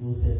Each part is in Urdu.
دوسرے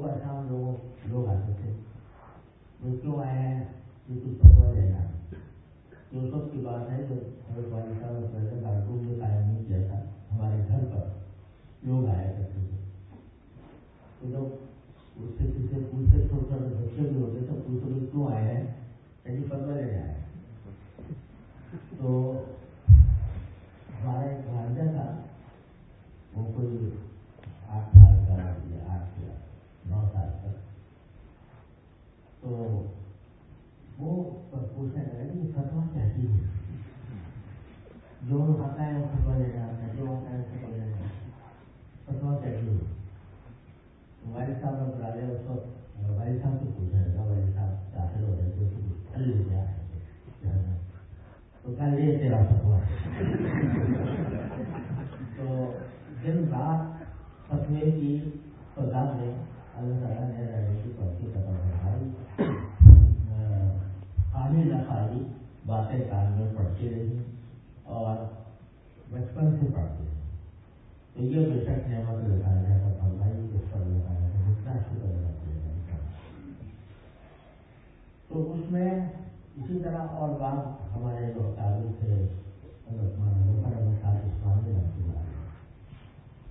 صبح شام لوگ لوگ آتے تھے وہ کیوں آئے ہیں یہ کچھ پتوا لینا جو سب کی بات ہے جو حضرت والی صاحب پہلے کارٹون کے قائم نہیں کیا تھا ہمارے گھر پر لوگ آیا کرتے تھے تو جب اس سے کسی پوچھتے چھوڑ کر بچے بھی ہوتے تو پوچھتے کیوں آئے ہیں یعنی پتوا لینے آئے تو پوچھا کرے کہ یہ فتوا چاہتی ہے؟ جو کھاتا ہے وہ فتوا دے رہا ہے، جو کھاتا ہے فتوا دے رہا ہے۔ فتوا چاہیے والد صاحب نے بلا اس وقت والد صاحب سے پوچھا تھا والد صاحب داخل ہو رہے تھے اس کو حل ہو تو کہا یہ تیرا فتوا تو دن بات فتوے کی فضا میں باتیں کان میں پڑھتی رہی اور بچپن سے پڑھتے رہی۔ تو یہ بے شک نعمت لگایا جائے گا بھائی اس پر لگایا جاتا جتنا شکر ادا کیا جائے تو اس میں اسی طرح اور بات ہمارے جو تعلق تھے، حضرت مولانا ظفر احمد صاحب اسلامی رحمۃ اللہ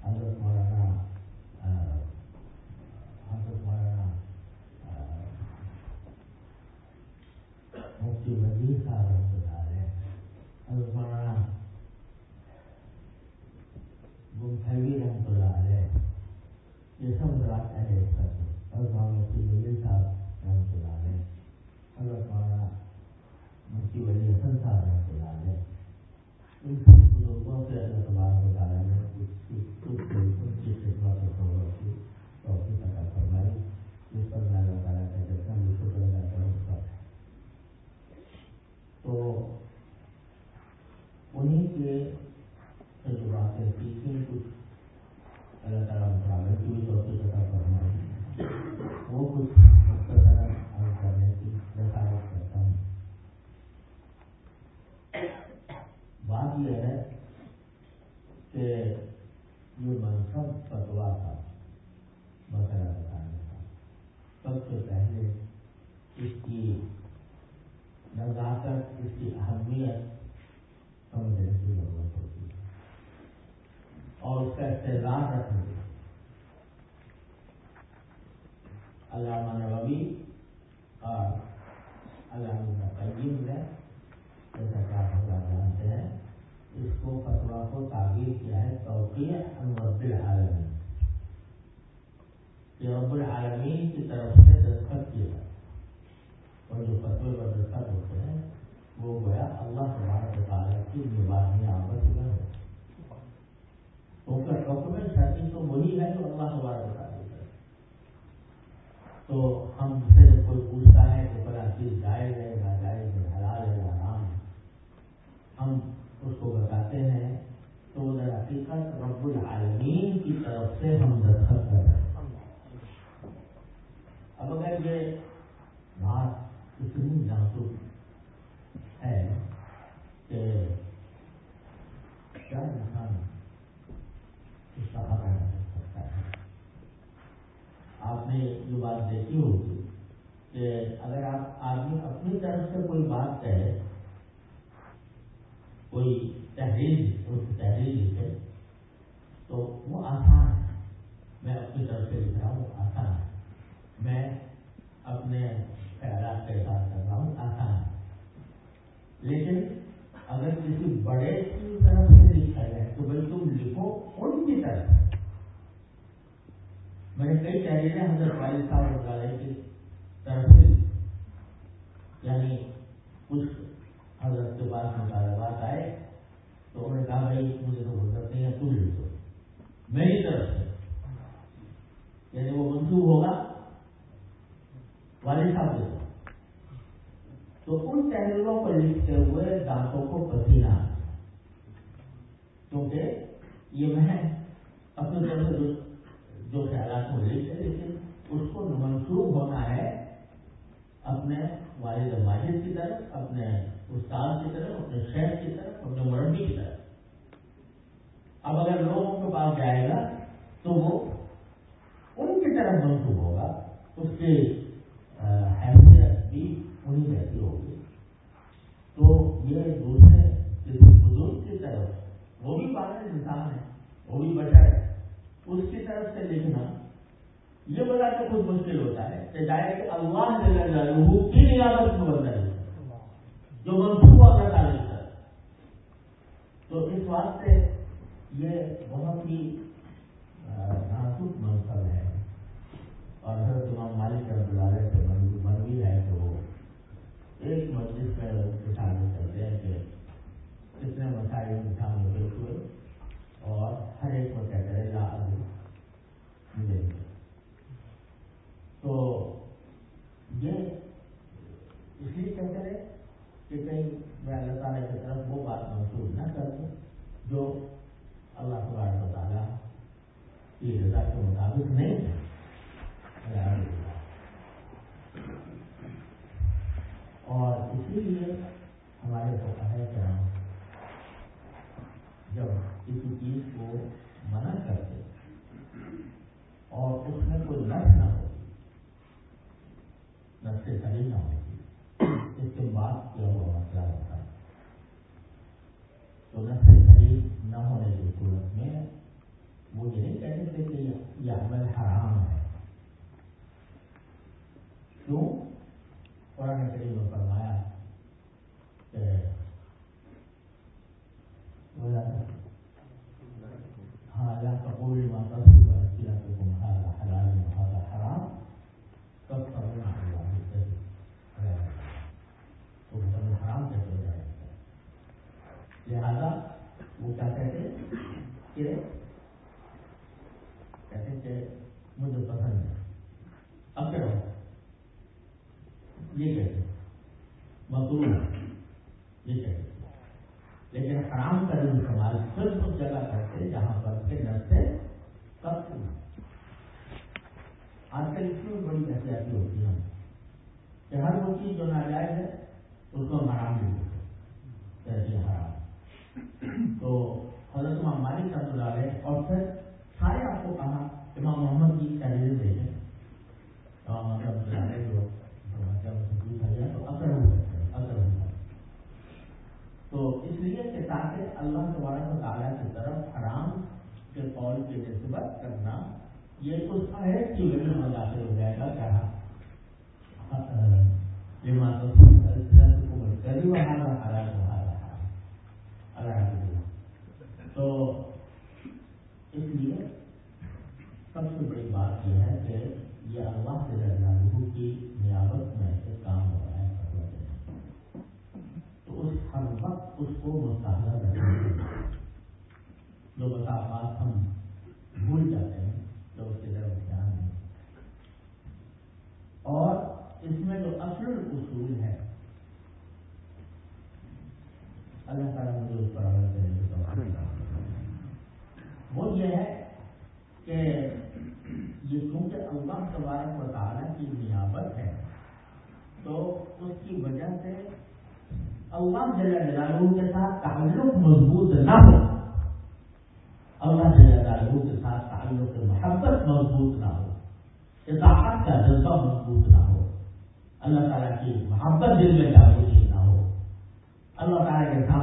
حضرت مولانا حضرت مولانا مفتی وزیر صاحب رحمۃ اللہ علیہ حضرت مولانا گمتھوی رحمۃ اللہ علیہ یہ سب حضرات اہل کرتے حضرت مولانا مفتی وزیر صاحب رحمۃ اللہ علیہ حضرت مولانا مفتی ولی حسن صاحب رحمۃ اللہ علیہ ان سب میں نے کئی تحریریں حضرت والد صاحب مطالعے کی طرف سے یعنی کچھ حضرت کے پاس مطالبات آئے، تو انہوں نے کہا بھائی مجھے تو حضرت نہیں ہے تم لکھو میری طرف سے۔ یعنی وہ منسوخ ہوگا، والد صاحب کے تو ان تحریروں کو لکھتے ہوئے دانتوں کو پسینہ۔ کیونکہ یہ میں اپنی طرف سے جو خیالات میں لکھتے لیکن اس کو منسوخ ہونا ہے اپنے والد ماجد کی طرف، اپنے استاد کی طرف، اپنے شہر کی طرف، اپنے مربی کی طرف۔ اب اگر لوگوں کے پاس جائے گا تو وہ ان کی طرف منسوخ ہوگا، اس کی حیثیت بھی انہیں جیسی ہوگی۔ تو یہ دوسرے کسی بزرگ کی طرف، وہ بھی پاگل انسان ہے، وہ بھی بچا ہے۔ اس کی طرف سے لکھنا، یہ بتا کے خود مشکل ہوتا ہے کہ جائے کہ اللہ کی نیابت میں بندہ ہے جو منصوبہ کا تعلق ہے۔ تو اس واسطے یہ بہت ہی نازک منصب ہے۔ اور حضرت امام مالک رحمۃ اللہ سے مروی ہے کہ وہ ایک مسجد میں کتابیں کرتے ہیں کہ کتنے مسائل انسان بالکل اور ہر ایک کو کہہ کرے لا مجھے تو یہ اس لیے کہتے کرے کہ کہیں میں اللہ تعالیٰ کی طرف وہ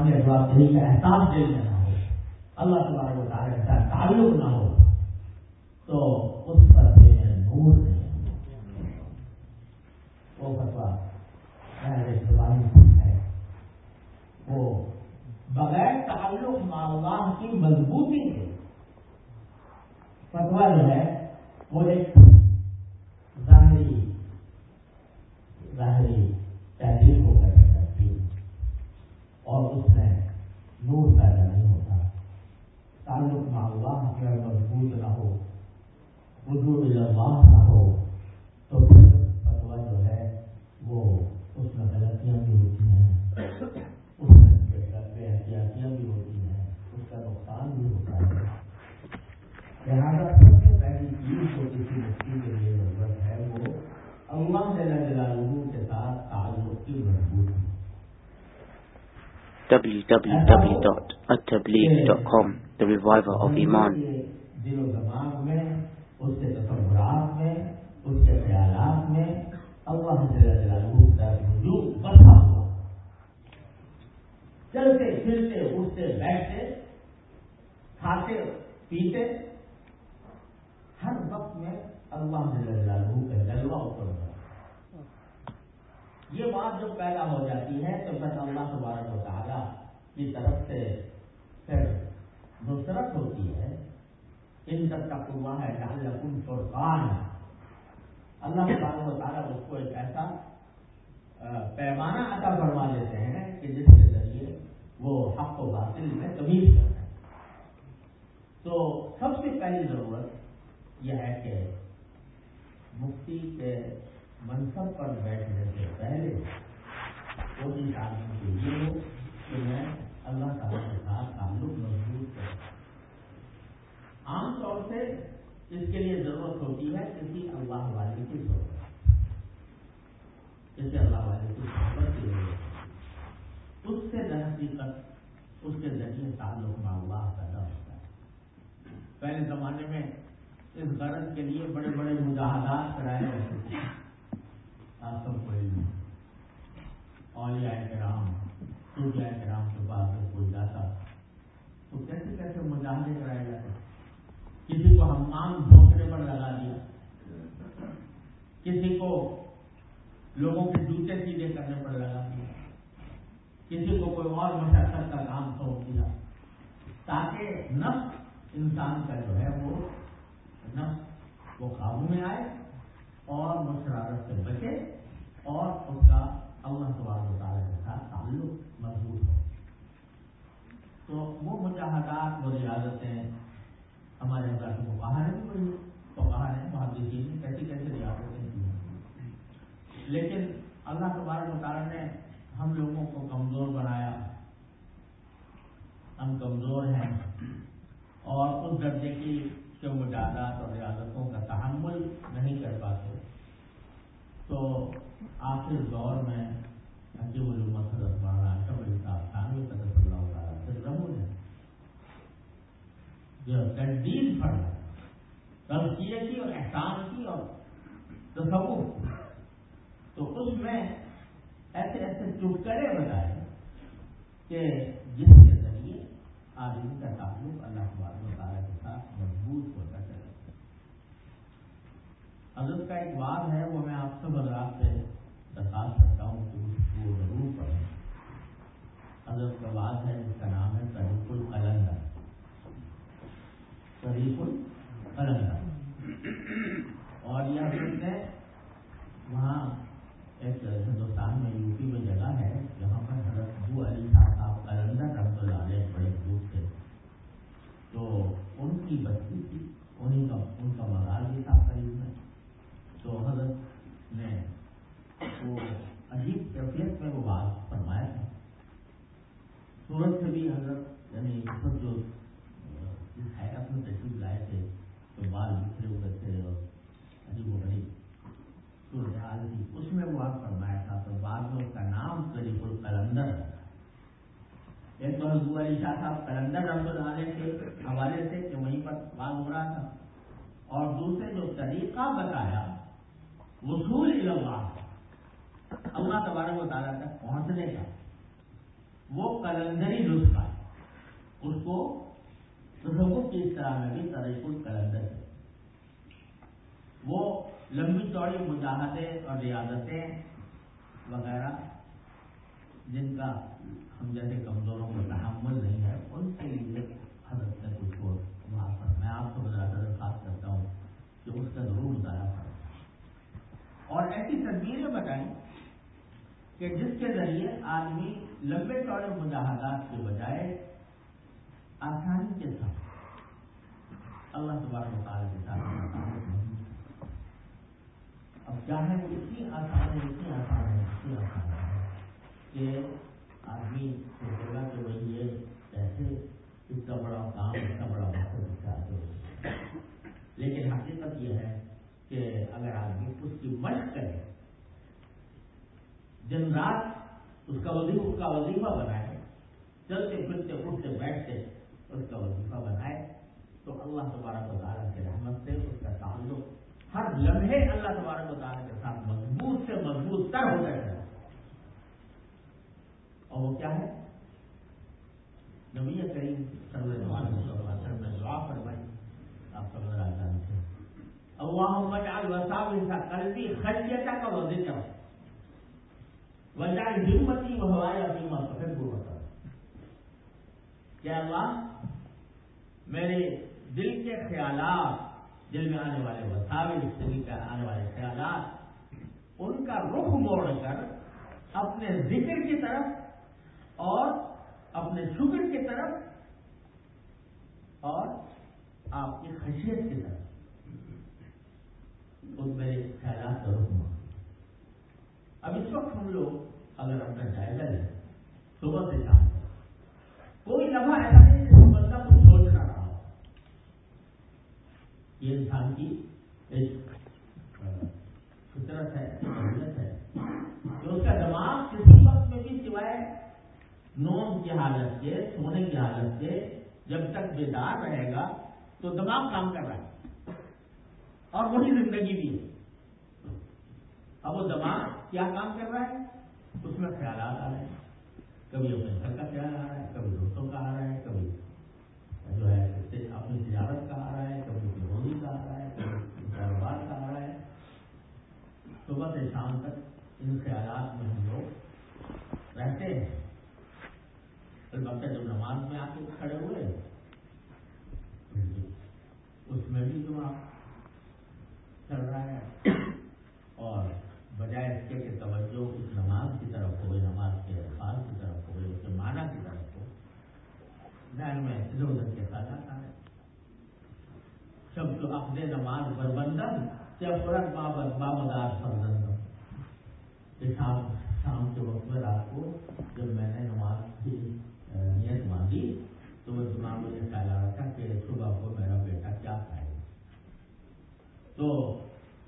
سامنے جواب دہی کا احساس دل میں نہ ہو۔ اللہ تبارک و تعالیٰ کے ساتھ تعلق نہ ہو تو اس پر نور نہیں۔ وہ فتوا ہے۔ وہ بغیر تعلق معلومات کی مضبوطی سے فتوا جو ہے، وہ ایک ظاہری ظاہری تحریر کو پیدا کرتی اور اس میں نور پیدا نہیں ہوتا۔ تعلق معلومات اگر مضبوط نہ ہو۔ وجود اللہ نہ ہو۔ تو پھر فتوا جو ہے، وہ اس میں غلطیاں بھی ہوتی ہیں۔ اس میں بے احتیاطیاں بھی ہوتی ہیں۔ اس کا نقصان بھی ہوتا ہے۔ لہٰذا سب سے پہلی چیز جو کسی مٹی کے لیے ضرورت ہے، وہ اللہ جل جلالہ کے ساتھ تعلق کی مضبوط www.attableek.com The Reviver of Iman. دل و دماغ میں اس کے تصورات میں اس کے خیالات میں اللہ جل بسا ہوا چلتے پھرتے، اٹھتے، بیٹھتے، کھاتے، پیتے، ہر وقت میں اللہ کا جلوہ اوپر ہوا یہ بات جب پیدا ہو جاتی ہے تو بس اللہ تبارک و تعالیٰ کی طرف سے پھر نصرت ہوتی ہے۔ ان سب کا کنواں ہے ڈال فرقان اللہ تبارک و تعالیٰ اس کو ایک ایسا پیمانہ عطا فرما دیتے ہیں کہ جس کے ذریعے وہ حق و باطل میں تمیز کرنا ہے تو سب سے پہلی ضرورت یہ ہے کہ مفتی کے منصب پر بیٹھنے سے پہلے کوشش آدمی کے یہ ہو کہ میں اللہ تعالیٰ کے ساتھ تعلق مضبوط کروں۔ عام طور سے اس کے لیے ضرورت ہوتی ہے کسی اللہ والے کی ضرورت جیسے اللہ والے کی صحبت کی ضرورت اس سے در حقیقت اس کے ذریعے تعلق میں اللہ پیدا ہوتا ہے۔ پہلے زمانے میں اس غرض کے لیے بڑے بڑے مجاہدات کرائے جاتے تھے۔ آپ سب کو علم اولیاء کرام سوریہ کرام کے پاس جب کوئی جاتا۔ تو کیسے کیسے مجاہدے کرائے جاتے کسی کو ہمام دھوکنے پر لگا دیا۔ کسی کو لوگوں کے جوتے سیدھے کرنے پر لگا دیا۔ کسی کو کوئی اور مشقت کا کام سونپ دیا۔ تاکہ نفس انسان کا جو ہے وہ، نفس وہ قابو میں آئے۔ اور مشرارت سے بچے اور اس کا اللہ تبار تعالیٰ کے ساتھ تعلق مضبوط ہو۔ تو وہ مجاہدات، وہ ریاضتیں ہمارے اندر سے مقاہر بھی کوئی فقہر ہیں محدثین نے کیسی کیسی ریاستیں کی ہیں۔ لیکن اللہ تبارک مطالعہ نے ہم لوگوں کو کمزور بنایا۔ ہم کمزور ہیں۔ اور اس درجے کی جو مجادات اور ریاضتوں کا تحمل نہیں کر پاتے۔ تو آخر دور میں حکیم علومت حضرت مولانا اشرف علی صاحب خانوی قدر اللہ تعالیٰ سے رہو نے جو تجدید پڑھ تلقیے کی اور احسان کی اور تصور تو اس میں ایسے ایسے چٹکرے بتائے کہ جس کے ذریعے آدمی کا تعلق اللہ تبارک و تعالیٰ کے ساتھ مضبوط ہوتا چلے حضرت کا ایک بات ہے، وہ میں آپ سب حضرات سے درخواست کرتا ہوں کہ اس کو ضرور پڑھیں۔ حضرت کا بات ہے، جس کا نام ہے طریق القلندر۔ طریق القلندر۔ اور یہ حضرت نے وہاں ایک ہندوستان میں یو پی میں جگہ ہے، جہاں پر حضرت ابو علی صاحب قلندر رحمۃ اللہ علیہ بڑے بزرگ تھے۔ تو ان کی بستی تھی انہیں کا ان کا مزار بھی تھا۔ تو حضرت نے وہ عجیب کیفیت میں وہ بات فرمایا تھا۔ سورت سے بھی حضرت یعنی خود جو حیرت میں تشریف لائے تھے تو بال بکھرے ہوئے تھے اور عجیب و غریب صورتحال تھی، اس میں وہ آپ فرمایا تھا تو بعد میں اس کا نام قریب القلندر ایک تو حضور علی شاہ صاحب کلندر رحمت اللہ علیہ کے حوالے سے کہ وہیں پر بات ہو رہا تھا۔ اور دوسرے جو طریقہ بتایا وصول اللہ۔ اللہ تبارک و تعالیٰ تک پہنچنے کا وہ کلندری نسخہ اس کو تصور کی اصطلاح میں بھی طریق القلندر ہے۔ وہ لمبی چوڑی مجاہدیں اور ریاضتیں وغیرہ جن کا ہم جیسے کمزوروں کو تحمل نہیں ہے، ان کے لیے حضرت نے کچھ کو وہاں پر میں آپ کو بذرا درخواست کرتا ہوں کہ اس کا ضرور مطالعہ کریں۔ اور ایسی تصویریں بتائیں کہ جس کے ذریعے آدمی لمبے چوڑے مجاہدات کے بجائے آسانی کے ساتھ اللہ تبارک مطالعہ کے ساتھ اب چاہے وہ اتنی آسان ہے، اتنی آسان ہے، اتنی آسان ہے کہ آدمی سوچے گا کہ بھائی یہ کیسے اتنا بڑا کام، اتنا بڑا مقصد چاہتے لیکن حقیقت یہ ہے کہ اگر آدمی اس کی مشق کرے، دن رات اس کا وظیفہ، اس کا وظیفہ بنائے، چلتے پھرتے، اٹھتے، بیٹھتے اس کا وظیفہ بنائے، تو اللہ تبارک و تعالیٰ کی رحمت سے اس کا تعلق ہر لمحے اللہ تبارک و تعالیٰ کے ساتھ مضبوط سے مضبوط تر ہوتا ہے۔ اور وہ کیا ہے؟ نبی کریم صلی اللہ علیہ وسلم نے دعا فرمائی، آپ سب نظر آتا اللهم اجعل وساوس قلبي خشيتك وذكرك واجعل همتي وهواي فيما تحب وترضى کیا اللہ، میرے دل کے خیالات، دل میں آنے والے وساوس، دل کے آنے والے خیالات، ان کا رخ موڑ کر اپنے ذکر کی طرف اور اپنے شکر کی طرف اور آپ کی خشیت کی طرف۔ اس میرے خیالات کا رخ ہوا اب اس وقت ہم لوگ اگر اپنا جائزہ لیں، صبح سے شام کوئی لمحہ ایسا نہیں جس بندہ کو سوچ نہ رہا ہو۔ یہ انسان کی ایک فطرت ہے ضرورت ہے کہ اس کا دماغ کسی وقت میں بھی سوائے نوم کی حالت سے سونے کی حالت سے جب تک بیدار رہے گا تو دماغ کام کر رہا ہے۔ اور وہی زندگی بھی ہے۔ اب وہ دماغ کیا کام کر رہا ہے؟ اس میں خیالات آ رہے ہیں۔ کبھی اپنے گھر کا خیال آ رہا ہے، کبھی دوستوں کا آ رہا ہے، کبھی جو ہے اپنی تجارت کا آ رہا ہے، کبھی روزی کا آ رہا ہے، کبھی کاروبار کا آ رہا ہے۔ صبح سے شام تک ان خیالات میں ہم لوگ رہتے ہیں۔ البتہ جب نماز میں آ کے کھڑے ہوئے، اس میں بھی دماغ چل رہا ہے۔ اور بجائے اس کے کہ توجہ اس نماز کی طرف ہو، نماز کے الفاظ کی طرف ہو، اس کے معنی کی طرف ہو، ذہن میں ادھر ادھر کے خیالات آ سب تو اپنے نماز بربندن یا فورت بابدار فرزند شام شام کے وقت میں رات کو جب میں نے نماز کی نیت باندھی تو وہ دماغ میں خیال آ رہا تھا کہ صبح کو میرا بیٹا کیا کھائے تو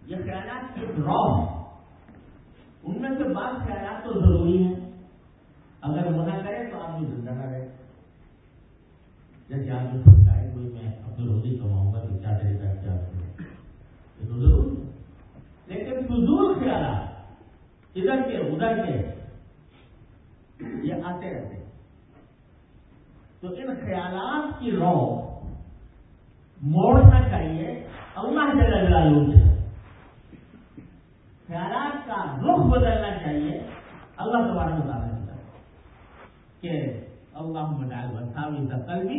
یہ خیالات ایک را ان میں سے بعض خیالات تو ضروری ہیں۔ اگر منع کرے تو آدمی زندہ نہ رہے۔ جیسے آدمی سوچتا ہے کوئی میں اپنی روزی کماؤں گا تو کیا طریقہ کیا یہ تو ضرور لیکن فضول خیالات ادھر کے ادھر کے، یہ آتے رہتے تو ان خیالات کی رو موڑنا چاہیے۔ اللہ جل جلالہ سے خیالات کا رخ بدلنا چاہیے۔ اللہ تبارک تعالیٰ کی طرف کہ اللہ مڈال وساوی دقل بھی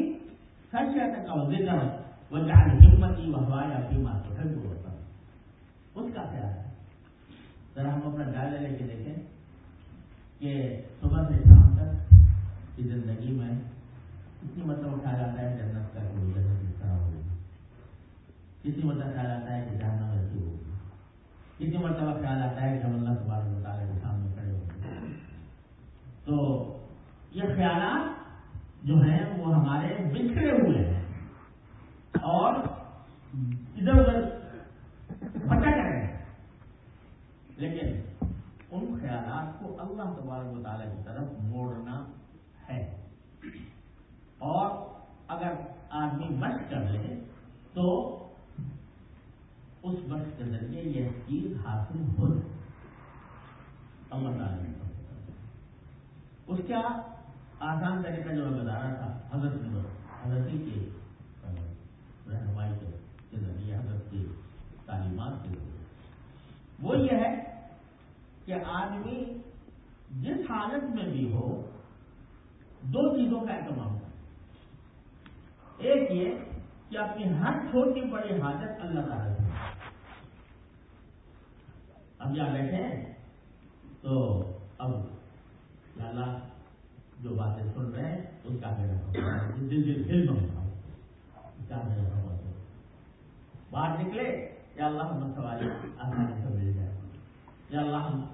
خرچہ کا ذکر وجعل ہمتی وہوایا فیما تحب ہوتا اس کا خیال ہے۔ ذرا ہم اپنا ڈال لے کے دیکھیں کہ صبح سے شام تک کی زندگی میں کتنی مطلب خیال آتا ہے جنت کا کوئی جنت اس طرح ہوگی کتنی مطلب خیال آتا ہے کہ جہنم ایسی ہوگی کتنی مرتبہ خیال آتا ہے کہ ہم اللہ تبارک مطالعہ کے سامنے کھڑے ہوں تو یہ خیالات جو ہیں وہ ہمارے بچھڑے ہوئے ہیں۔ اور ادھر ادھر بھٹک رہے ہیں۔ لیکن ان خیالات کو اللہ تبارک مطالعہ کی طرف موڑنا ہے۔ اور اگر آدمی مشق کر لے تو اس مشق کے ذریعے یہ چیز حاصل ہو اللہ تعالیٰ نے اس کا آسان طریقہ جو میں بتا رہا تھا، حضرت حضرتی کے رہنمائی کے ذریعے، حضرت کی تعلیمات کے ذریعے۔ وہ یہ ہے کہ آدمی جس حالت میں بھی ہو، دو چیزوں کا اہتمام کرے۔ ایک یہ کہ اپنی ہر چھوٹی بڑی حاجت اللہ تعالیٰ سے اب یہاں بیٹھے ہیں، تو اب اللہ جو باتیں سن رہے ہیں اس کا میرا دل دل فلم ہوتا ہوں اس کا میرا بہت باہر نکلے، یا اللہ ہم سواری آسانی سے مل جائے۔ یا اللہ ہم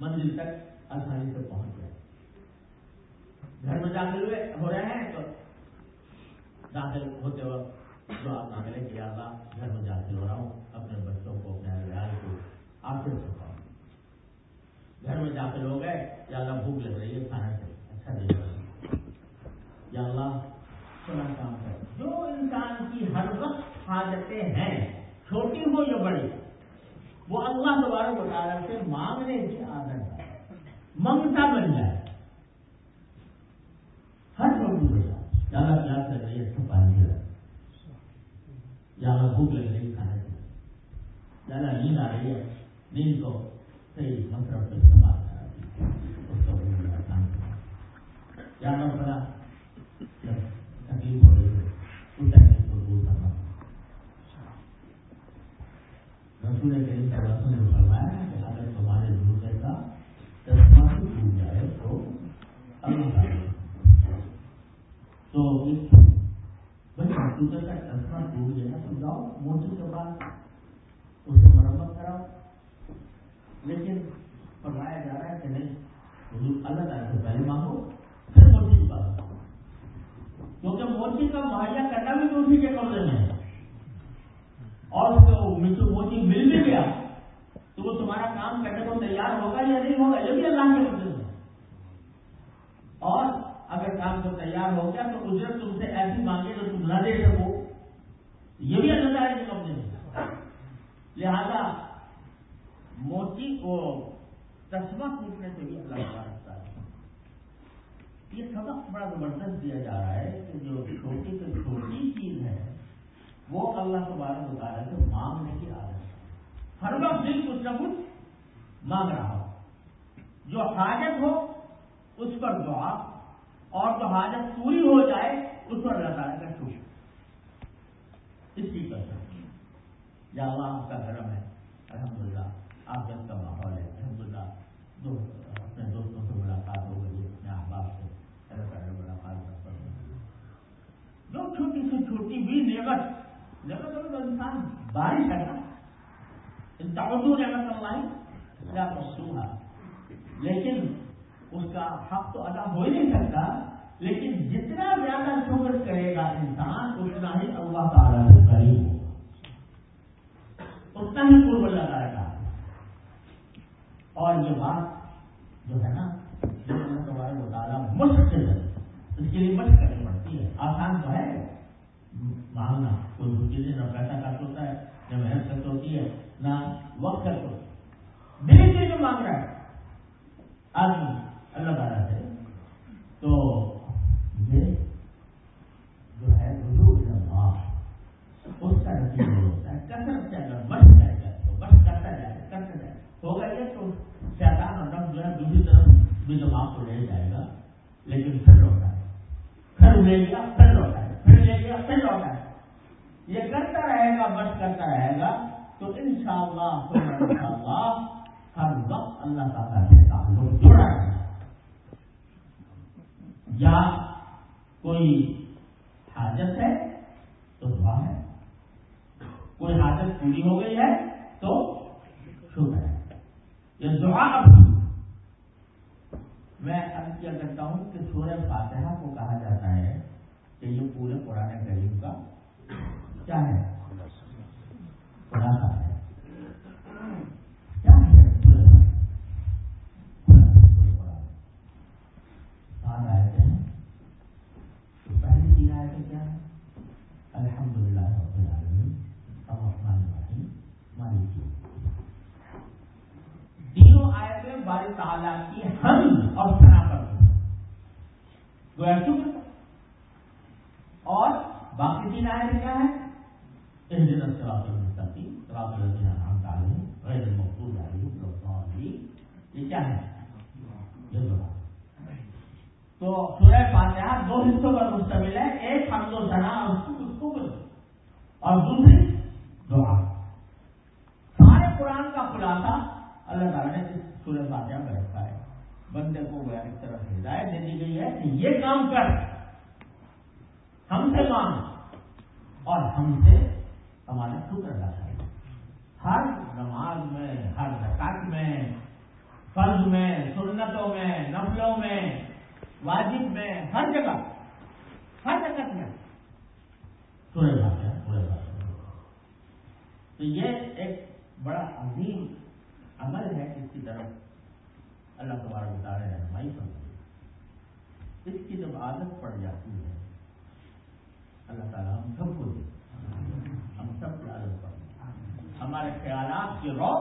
منزل تک آسانی سے پہنچ جائے۔ گھر میں داخل ہوئے، ہو رہے ہیں، تو داخل ہوتے وقت جو آپ مانگے کہ اللہ گھر میں داخل ہو رہا ہوں، اپنے بچوں کو، اپنے آپ سے گھر میں داخل ہو گئے، یا اللہ بھوک لگ رہی ہے، کھانا چاہیے اچھا دے یا اللہ سنا کام کر جو انسان کی ہر وقت حاجتیں ہیں، چھوٹی ہو یا بڑی، وہ اللہ دوبارہ بتا سے مانگنے کی عادت ہے۔ منگتا بن جائے۔ ہر چھوٹی ہو جائے۔ زیادہ پیاس لگ رہی ہے، اس کو پانی دے زیادہ بھوک لگ رہی ہے، کھانا چاہیے زیادہ نیند آ رہی ہے۔ نیند کو صحیح مطلب پہ استعمال کرا اس کو کام کرنا زیادہ بڑا تکلیف ہو رہی ہے اس تکلیف کو دور کرنا رسول کریم صلی اللہ علیہ وسلم نے فرمایا کہ اگر تمہارے جوتے کا چشمہ ٹوٹ جائے تو اللہ تو اس بچوں کا چشمہ ٹوٹ گیا تو جاؤ موٹی کے پاس اس سے مرمت کراؤ لیکن فرمایا جا رہا ہے کہ نہیں، حضور اللہ تعالیٰ سے پہلے مانگو، پھر موٹی کی بات کرو کیونکہ موٹی کا مہیا کرنا بھی تو اسی کے قبضے میں ہے۔ اور اس کو مل بھی گیا، تو وہ تمہارا کام کرنے کو تیار ہوگا یا نہیں ہوگا، یہ بھی اللہ کے قبضے میں اور اگر کام کو تیار ہو گیا، تو اجرت تم سے ایسی مانگے جو تم نہ دے سکو۔ یہ بھی اللہ تعالیٰ کے قبضے میں لہذا موتی کو چشمہ ٹوٹنے سے بھی اللہ تعالیٰ رکھتا ہے۔ یہ سبق بڑا زبردست دیا جا رہا ہے کہ جو چھوٹی سے چھوٹی چیز ہے، وہ اللہ تبارک مطالعہ سے مانگنے کی عادت ہے۔ ہر وقت دل کچھ نہ کچھ مانگ رہا ہو۔ جو حاجت ہو، اس پر دعا، اور جو حاجت پوری ہو جائے، اس پر اللہ تعالیٰ کا شکر۔ اس کی کر یا اللہ آپ کا گرم ہے۔ الحمد للہ کا ماحول ہے الحمد للہ دو اپنے دوستوں سے ملاقات ہو گئی اپنے احباب سے اللہ تعالیٰ ملاقات کرتا ہوں جو چھوٹی سے چھوٹی بھی نعمت نعمت تو انسان بارش ہے نا تعدو نعمت اللہ یا مصوحا لیکن اس کا حق تو ادا ہو ہی نہیں سکتا لیکن جتنا زیادہ شکر کرے گا انسان اتنا ہی اللہ تعالیٰ سے قریب ہوگا اتنا ہی قرب اللہ تعالیٰ اور یہ بات جو ہے نا، جو اللہ مشق سے اس کے لیے مشق کرنی پڑتی ہے آسان تو ہے۔ مانگنا کوئی چیزیں نہ پیسہ خرچ ہوتا ہے، نہ محنت خرچ ہوتی ہے، نہ وقت خرچ ہوتا ہے۔ دلی چیز جو مانگ رہا ہے، آدمی، اللہ تعالیٰ سے، تو یہ جو ہے رجوع اللہ اس کا نتیجہ ہوتا ہے، کثرت سے اگر بچ جائے گا تو بچ کرتا جائے گا کرتا جائے ہوگا یہ تو شیطان اور نفس جو ہے دوسری طرف بھی دماغ کو لے جائے گا، لیکن پھر لوٹا ہے۔ پھر لے گیا، پھر لوٹا ہے۔ پھر لے گیا، پھر لوٹا ہے۔ یہ کرتا رہے گا بچ کرتا رہے گا، تو ان شاء اللہ اللہ ہر وقت اللہ تعالیٰ سے تعلق جڑا ہے یا کوئی حاجت ہے، تو دعا ہے۔ کوئی حاجت پوری ہو گئی ہے، تو شکر ہے۔ یہ دعا اب میں اب کیا کرتا ہوں کہ سورہ فاتحہ کو کہا جاتا ہے کہ یہ پورے قرآن کریم کا کیا ہے خلاصہ ہے کیا ہے قرآن آئے ہیں تو پہلی تین آئے کیا ہے الحمد للہ رب العالمین الرحمن الرحیم مالک تینوں آئے بار تعالیٰ کی ہم اور سنا پر گویا شکر اور باقی تین آئے کیا ہے اهدنا الصراط المستقيم صراط الذين انعمت عليهم غير المغضوب عليهم ولا الضالين یہ کیا ہے یہ دعا تو سورہ فاتحہ دو حصوں پر مشتمل ہے ایک حمد و ثنا اور اور دوسری دعا۔ سارے قرآن کا خلاصہ اللہ تعالیٰ نے اس سورہ فاتحہ میں رکھا ہے۔ بندے کو گیا ایک طرح سے ہدایت دے دی گئی ہے کہ یہ کام کر۔ ہم سے مانگ اور ہم سے ہمارا شکر ادا کرے ہر نماز میں، ہر رکعت میں، فرض میں، سنتوں میں، نفلوں میں، واجب میں، ہر جگہ ہر جگہ میں سورج بات ہے سورج بات تو یہ ایک بڑا عظیم عمل ہے اس کی طرف اللہ تبارک بتا رہنمائی کر اس کی جب عادت پڑ جاتی ہے، اللہ تعالیٰ ہم سب کو دے۔ ہم سب کی عادت پڑ ہمارے خیالات کی رو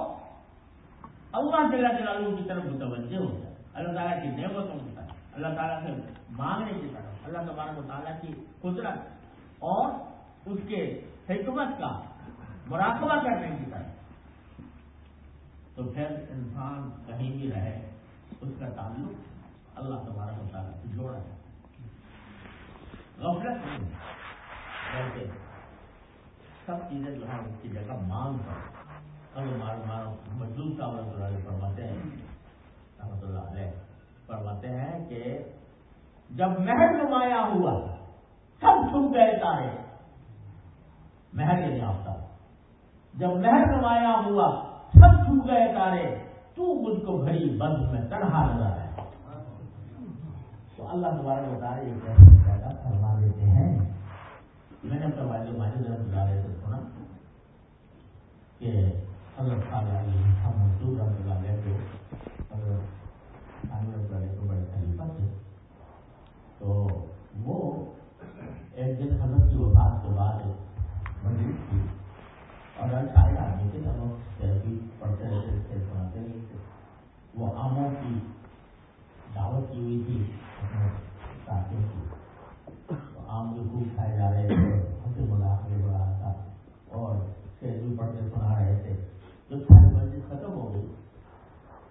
اللہ جلا جلالوں کی طرف متوجہ ہو جائے اللہ تعالیٰ کی نعمتوں کی طرف، اللہ تعالیٰ سے مانگنے کی طرف، اللہ تبارک و تعالیٰ کی قدرت اور اس کے حکمت کا مراقبہ کرنے کی طرف۔ تو پھر انسان کہیں بھی رہے، اس کا تعلق اللہ تبارک و تعالیٰ سے جوڑا ہے۔ غفلت نہیں بلکہ سب چیزیں جو ہے اس کی جگہ مانگ کر اب مارو مارو مزدور صاحب رحمۃ اللہ علیہ فرماتے ہیں رحمۃ اللہ علیہ فرماتے ہیں کہ جب محل نمایاں ہوا، سب چھپ گئے تارے مہر نہیں آتا جب مہر نمایاں ہوا، سب چھوٹ گئے تارے، تو مجھ کو بھری بند میں تنہا لگا ہے۔ تو اللہ دوبارہ بتا رہے یہ کیسے پیدا فرما دیتے ہیں۔ میں نے اپنے والد ماجد رحمۃ اللہ علیہ سے سنا کہ حضرت خالہ علی ہم منصور رحمۃ اللہ علیہ کو حضرت خان رحمۃ اللہ کو بڑے خلیفہ تھے۔ تو وہ ایک دن حضرت کی وفات کے بعد اور سارے ہم پڑھتے رہتے تھے تھے وہ کی دعوت کی ہوئی تھی ساتھیوں کی آم جو خوب کھائے جا رہے تھے مذاق بھی ہو رہا تھا اور سنا رہے تھے جب ساری مسجد ختم ہو گئی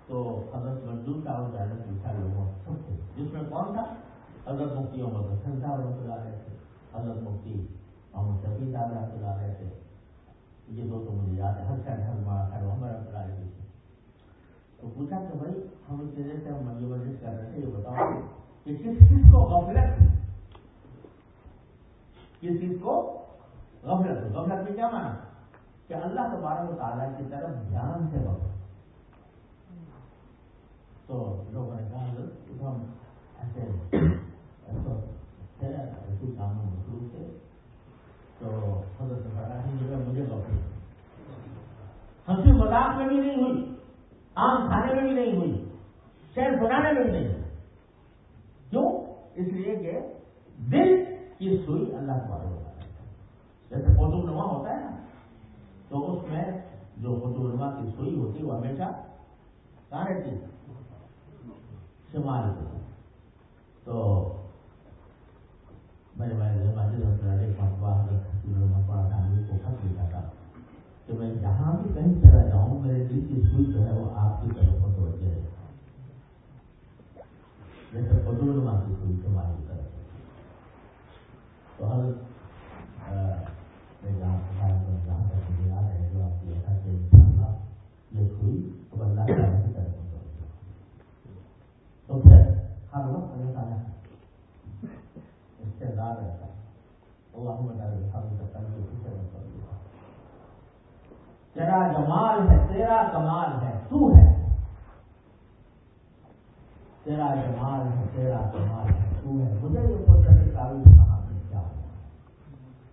تو حضرت منظور صاحب جانے پوچھا لوگوں جس میں کون تھا حضرت مفتی عمر حسن صاحب رہے تھے حضرت مفتی محمد شفیع صاحب رحمۃ اللہ رہے تھے یہ دو تو مجھے یاد ہے۔ ہر شہر ہر بڑا خیر محمد رحمۃ اللہ رہے تھے تو پوچھا کہ بھائی، ہم اس طرح سے منجو مجلس کر رہے تھے، یہ بتاؤ کہ کس چیز کو غفلت کس چیز کو غفلت غفلت میں کیا مانا کہ اللہ تبارک و تعالیٰ کی طرف دھیان سے وقت تو لوگوں نے کہا ہم ایسے ایسے کام میں تو حضرت نے کہا ہندو میں مجھے غفلت ہنسی مذاق میں بھی نہیں ہوئی۔ آم کھانے میں بھی نہیں ہوئی۔ شہر بنانے میں بھی نہیں ہوئی۔ کیوں؟ اس لیے کہ دل کی سوئی اللہ تعالیٰ ہوتا ہے جیسے قطب نما ہوتا ہے نا، تو اس میں جو قطب نما کی سوئی ہوتی ہے، وہ ہمیشہ کہاں رہتی شمال کی تو میرے بھائی ماجد رحمۃ ایک مرتبہ حضرت حسین الرحمٰ کو خط لکھا تھا کہ میں جہاں بھی کہیں چلا جاؤں میرے دل کی سوئی جو ہے وہ آپ کی طرف متوجہ ہے جیسے قطب نما کی سوئی شمال کی طرف تو حضرت اللہ تعالیٰ ہم کا کل کی تیرا جمال ہے، تیرا کمال ہے، تو ہے۔ تیرا جمال ہے، تیرا کمال ہے، تو ہے۔ مجھے یہ پوچھا کہ تعلق کہاں سے کیا ہوا؟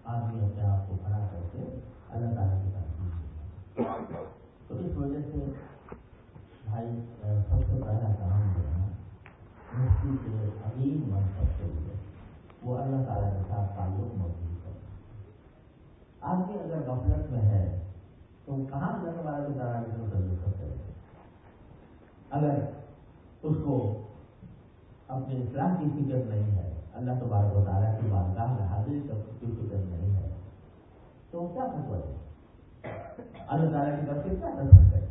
آدمی اپنے آپ کو کھڑا کر کے اللہ تعالیٰ کی طرف تو اس وجہ سے بھائی، سب سے پہلا کام جو ہے، مفتی کے عظیم منصب کے لیے وہ اللہ تعالیٰ کے ساتھ تعلق موجود کرنا آدمی اگر غفلت میں ہے تو کہاں جانے والا بھی دارا کی ضرورت کرتے اگر اس کو اپنے اسلام کی فکر نہیں ہے، اللہ تبارک و تعالیٰ کی بارگاہ میں حاضری کی فکر نہیں ہے، تو کیا فتوا ہے؟ اللہ تعالیٰ کی طرف سے کیا کر سکتے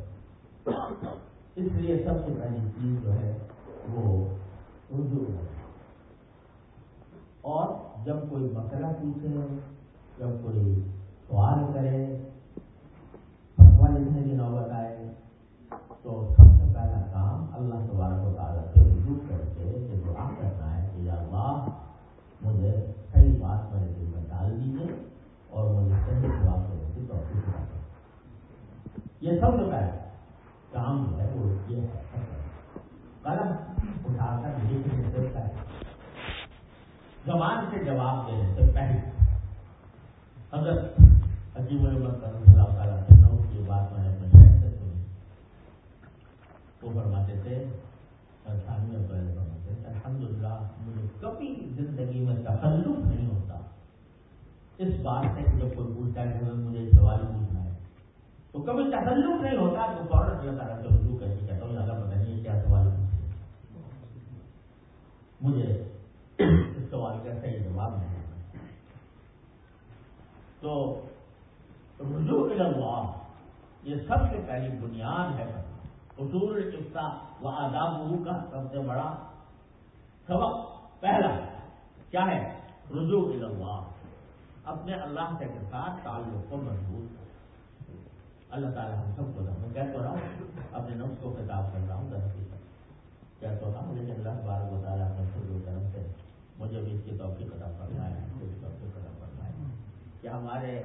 اس لیے سب سے پہلی چیز جو ہے وہ اردو ہے۔ اور جب کوئی مسئلہ پوچھے، جب کوئی سوال کرے فتوا لکھنے کی نوبت آئے، تو سب سے پہلا کام اللہ تبارک و تعالیٰ سے رجوع کرے کے یہ دعا کرنا ہے کہ یا اللہ مجھے صحیح بات میرے دل میں ڈال دیجیے اور مجھے صحیح جواب دینے کی توفیق دیں یہ سب سے پہلا کام جو ہے وہ یہ ہے قلم اٹھا کر لکھنے سے پہلے زبان سے جواب دینے سے پہلے اگر عجیب الحمد کرم اللہ تعالیٰ سے نو کی بات میں نے اپنے شہر سے سنی وہ فرماتے تھے ثانیہ پہلے فرماتے تھے الحمد للہ مجھے کبھی زندگی میں تکلف نہیں ہوتا اس بات سے جب کوئی مجھے سوال پوچھنا ہے تو کبھی تکلف نہیں ہوتا تو فوراً اللہ تعالیٰ سے رجوع کر کے کہتا ہوں زیادہ پتہ نہیں کیا سوال پوچھے مجھے اس سوال کا صحیح جواب نہیں تو رجوع اللہ، یہ سب سے پہلی بنیاد ہے۔ اصول افتا و آداب کا سب سے بڑا سبق پہلا کیا ہے؟ رجوع اللہ۔ اپنے اللہ کے ساتھ تعلق کو مضبوط اللہ تعالیٰ ہم سب کو میں کہہ تو رہا ہوں، اپنے نفس کو خطاب کر رہا ہوں، درخت کیا تو ہم لیکن اللہ بار کو تعالیٰ اپنے خود کرم سے مجھے بھی اس کی توفیق ادا فرمائے اس کی توفیق ادا فرمائے کہ ہمارے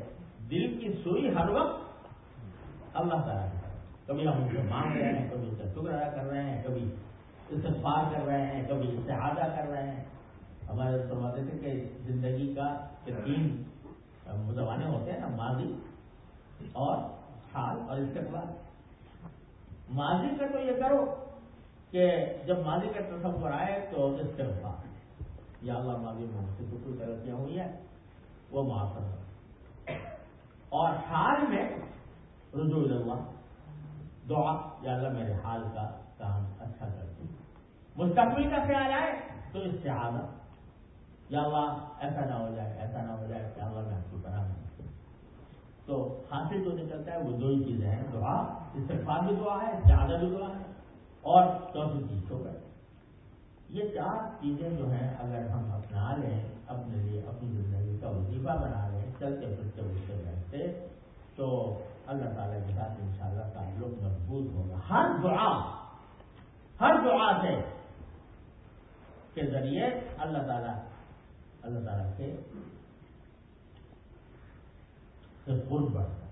دل کی سوئی ہر وقت اللہ تعالیٰ ہے کبھی ہم ان سے مانگ رہے ہیں، کبھی اس کا شکر ادا کر رہے ہیں، کبھی استفار کر رہے ہیں، کبھی استحادہ کر رہے ہیں۔ ہمارے فرماتے تھے کہ زندگی کا تین مزوانے ہوتے ہیں نا، ماضی اور حال اور استقبال۔ ماضی کا تو یہ کرو کہ جب ماضی کا تصور آئے تو استغفار۔ یا اللہ ماضی میں سے کوئی غلطیاں ہوئی ہیں، وہ معاف کر اور حال میں رجوع اللہ، دعا، یا اللہ میرے حال کا کام اچھا کرتی مستقبل کا خیال آئے تو اس سے یا اللہ ایسا نہ ہو جائے، ایسا نہ ہو جائے کہ اللہ میں آپ کی طرح تو حاصل جو نکلتا ہے وہ دو ہی چیزیں ہیں، دعا، استغفار بھی دعا ہے، زیادہ بھی دعا ہے، اور چوتھی چیز تو کر یہ چار چیزیں جو ہیں، اگر ہم اپنا لیں، اپنے لیے، اپنی زندگی کا وظیفہ بنا لیں، چلتے پھرتے اٹھتے بیٹھتے، تو اللہ تعالیٰ کے ساتھ ان شاء اللہ تعلق مضبوط ہوگا۔ ہر دعا ہر دعا سے کے ذریعے اللہ تعالیٰ اللہ تعالیٰ کے خود بڑھتا ہے۔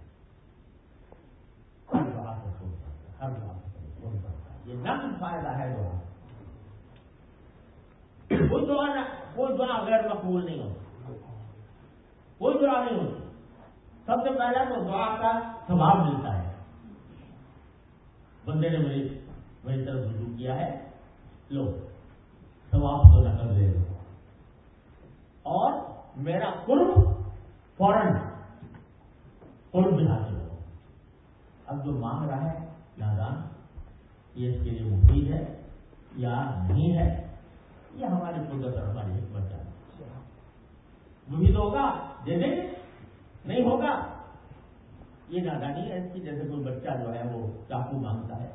ہر دعا سے خود بڑھتا ہے، ہر دعا سے خود بڑھتا ہے۔ یہ نقل فائدہ ہے دعا۔ کوئی دعا نہ کوئی دعا غیر مقبول نہیں ہوتی۔ کوئی دعا نہیں ہوتی۔ سب سے پہلا تو دعا کا سواب ملتا ہے۔ بندے نے میری میری طرف رجوع کیا ہے، لو، ثواب تو نقل دے دو۔ اور میرا قرب فوراً قرب بھی حاصل ہو۔ اب جو مانگ رہا ہے نادان یہ اس کے لیے مفید ہے یا نہیں ہے؟ یہ ہماری قدرت اور ہماری حکمت ہے مفید ہوگا، دے دیں۔ نہیں ہوگا۔ یہ نادانی ہے اس کی جیسے کوئی بچہ جو ہے، وہ چاقو مانگتا ہے،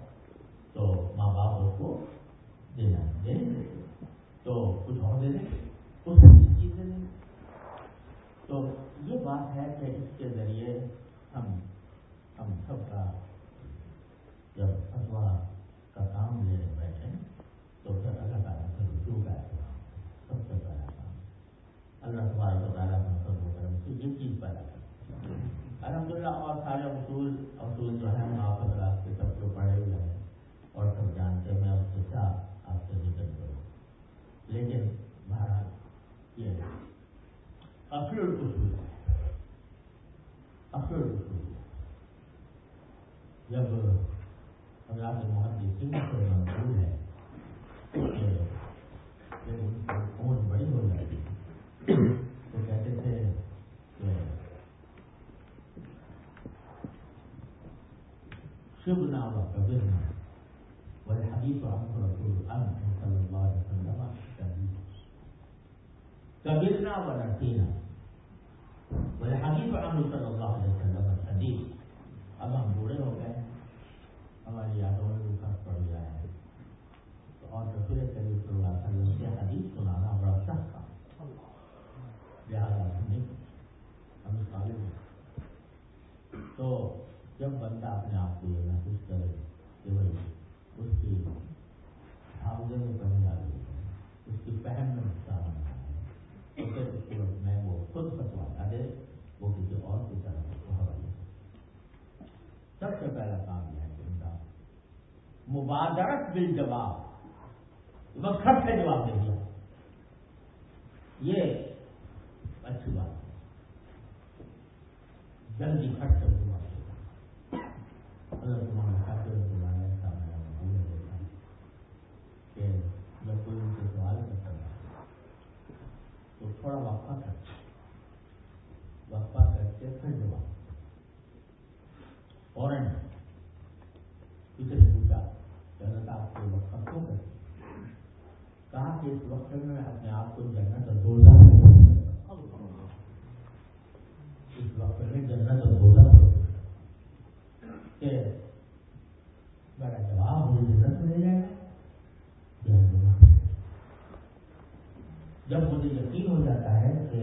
تو ماں باپ اس کو دینا دے تو کچھ اور دے دیں۔ اس تو یہ بات ہے کہ اس کے ذریعے ہم ہم سب کا جب فتوا کا کام لینے بیٹھے تو پھر اللہ تعالیٰ سے رجوع کا سب سے پہلا کام۔ اللہ تبارک و تعالیٰ مطلب ہوگا سے یہ چیز پیدا کرتا الحمد للہ اور سارے اصول اصول جو ہیں آپ کبر نہ والحديث عنه رسول الله صلى الله عليه وسلم كبرنا ونسينا والحديث عنه صلى الله عليه وسلم حديث بل جواب وقت سے جواب دے دیا۔ یہ اچھی بات جلدی کھٹ سے دیکھا کہ جب کوئی ان سے سوال کرتا ہے تو تھوڑا وقفہ کر کے پھر جواب فوراً کسی نے پوچھا کہ اللہ آپ کو وقت کیوں کرتے کہا اصل میں اپنے آپ کو جنت اور دوزہ اس وقت میں جنت اور دوزہ کہ میرا جواب مجھے جنت میں جائے گا۔ جب مجھے یقین ہو جاتا ہے کہ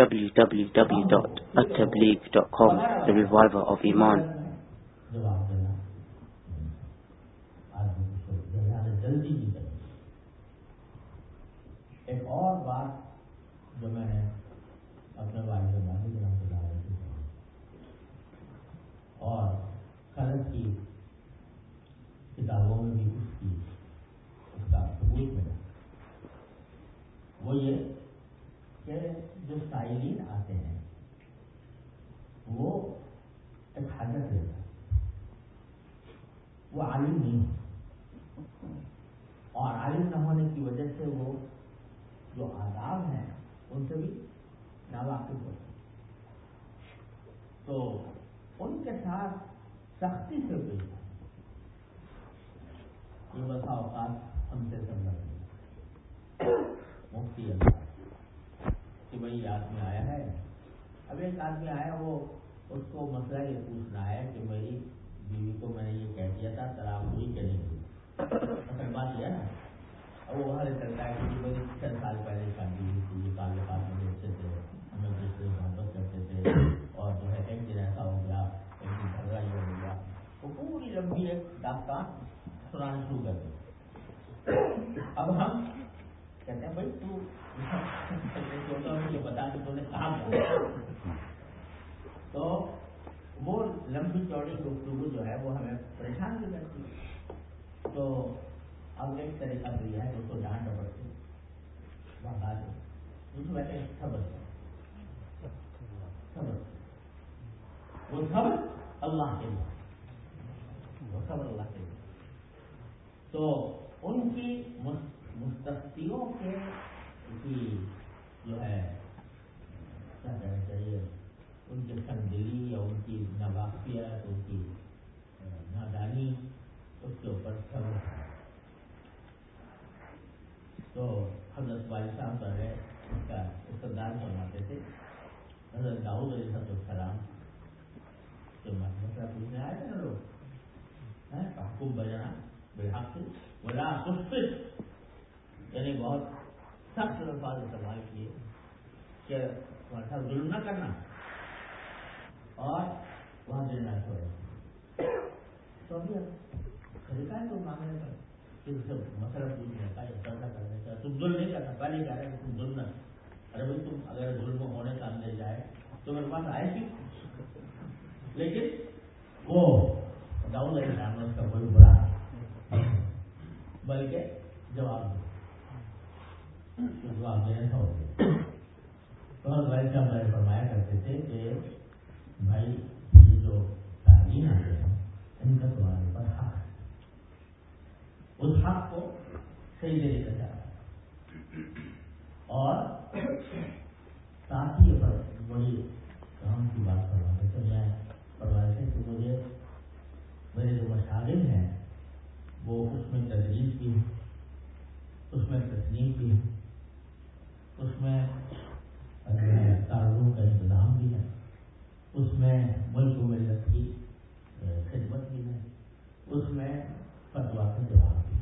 www.attableague.com, the reviver of Iman. لمبی چوڑی گفتگو جو ہے وہ ہمیں پریشان بھی کرتی ہے۔ تو اب ایک طریقہ تو یہ ہے اس کو ڈانٹ ڈپٹتی بھگا دو ہے۔ خبر خبر۔ وہ خبر اللہ کے لیے۔ وہ خبر اللہ کے لیے۔ تو ان کی مستقیوں کے جو ہے، کیا کہنا چاہیے ان کی سندلی یا ان کی نواقفیت ان کی نادانی اس کے اوپر سب تو حضرت والد صاحب ہے، اس کا استدار فرماتے تھے، حضرت داؤد علیہ السلام تو مسئلہ پوچھنے آئے تھے نا لوگ حکم بجنا بے بلا کچھ یعنی بہت سخت الفاظ استعمال کیے کہ ظلم نہ کرنا۔ اور وہاں دینا چھوڑے تو ابھی طریقہ ہے تو مانگنے کا پھر سے مسئلہ پوچھنے کا یا سودا کرنے کا تم ظلم نہیں کرتا پہلے کہہ رہے کہ تم ظلم نہ ارے بھائی، تم اگر ظلم ہونے کا اندر جائے تو میرے پاس آئے گی لیکن وہ داؤد علیہ السلام نے اس کا کوئی برا بلکہ جواب دیا جواب دینے تھا بہت بھائی صاحب میں فرمایا کرتے تھے کہ بھائی یہ جو تعلیم آتے ہیں ان کا تمہارے پر حق ہے اس حق کو صحیح دے کر جاتا اور ساتھ ہی پر بڑی کام کی بات کرواتے تھے میں پرواہ سے کہ مجھے میرے جو مشاغل ہیں، وہ اس میں تدریس بھی ہے اس میں تصنیف بھی ہے اس میں تعلق کا انتظام بھی ہے۔ اس میں ملک و ملت کی خدمت بھی ہے، اس میں فتوا کا جواب بھی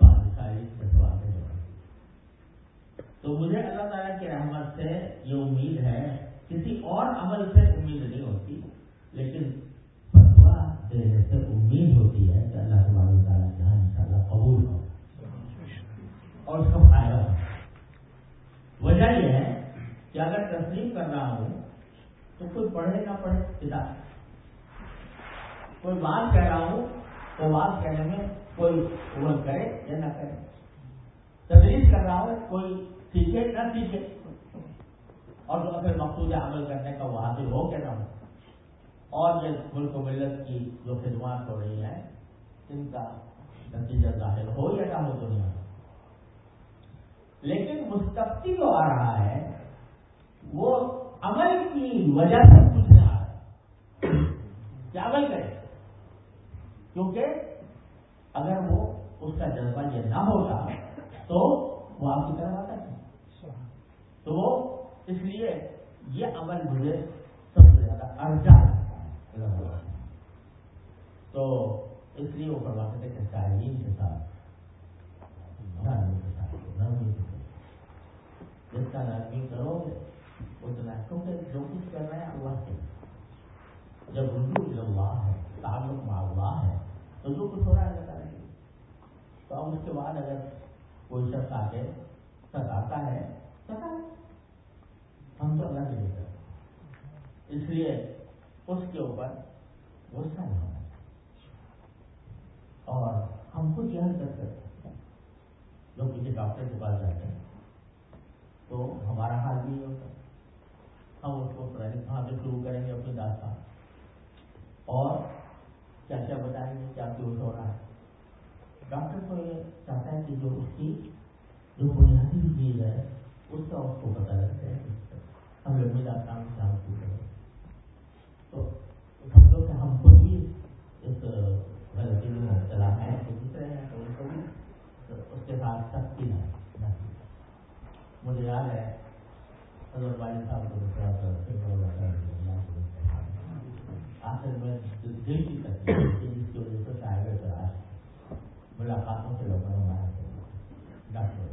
سوال شاعری کے سوال کا جواب بھی تو مجھے اللہ تعالیٰ کی رحمت سے یہ امید ہے، کسی اور عمل سے امید نہیں ہوتی، لیکن فتوا دینے سے امید ہوتی ہے کہ اللہ تبارک تعالیٰ جہاں ان شاء اللہ قبول ہو۔ اور اس کا فائدہ ہو۔ وجہ یہ ہے کہ اگر تسلیم کر رہا ہوں تو کوئی پڑھے نہ پڑھے کتاب کوئی بات کہہ رہا ہوں تو بات کہنے میں کوئی عمل کرے یا نہ کرے۔ تدریس کر رہا ہوں، کوئی سیکھے نہ سیکھے۔ اور جو اپنے مقصود عمل کرنے کا وہ حاصل ہو کے نہ ہو۔ اور یہ ملک و ملت کی جو خدمات ہو رہی ہیں، ان کا نتیجہ ظاہر ہو یا نہ ہو دنیا میں۔ لیکن مستقبل جو آ رہا ہے، وہ عمل کی وجہ سے کچھ آ رہا ہے۔ کیا عمل کرے؟ کیونکہ اگر وہ اس کا جذبہ یہ نہ ہوتا تو وہ آپ کی طرف آتا ہے۔ تو وہ اس لیے یہ عمل مجھے سب سے زیادہ ارجا تو اس لیے وہ فرماتے تھے کہ تعلیم کے ساتھ کے ساتھ نرمی نرمی کرو گے اتنا کیونکہ جو کچھ کر رہے ہیں اللہ کے جب رجوع اللہ ہے، تعلق مع اللہ ہے تو جو کچھ ہو رہا ہے اللہ تعالیٰ تو اب اس کے بعد اگر کوئی شخص آ کے ستاتا ہے، ستا۔ ہم تو اللہ کے لے اس لیے اس کے اوپر غصہ نہیں ہونا۔ اور ہم خود یہ کرتے ہیں۔ لوگ کسی ڈاکٹر کے پاس جاتے ہیں، تو ہمارا حال بھی ہوتا۔ ہے ہم اس کو کہاں سے شروع کریں گے اپنی داستان۔ اور کیا کیا بتائیں گے کیا کیوں ہو رہا ہے۔ ڈاکٹر تو یہ چاہتا ہے کہ جو اس کی جو بنیادی چیز ہے، اس کا اس کو پتہ لگتا ہے ہم لمبی داستان سے ہم شروع کریں۔ تو سمجھو کہ ہم خود بھی اس غلطی میں مبتلا ہے تو دوسرے ہیں تو ان کو بھی اس کے ساتھ سختی نہ مجھے یاد ہے حضرت والد صاحب کو آخر میں دل کی تکلیف جس کی وجہ سے صاحب تلاش ملاقاتوں سے لوگوں نے مانا ڈاکٹر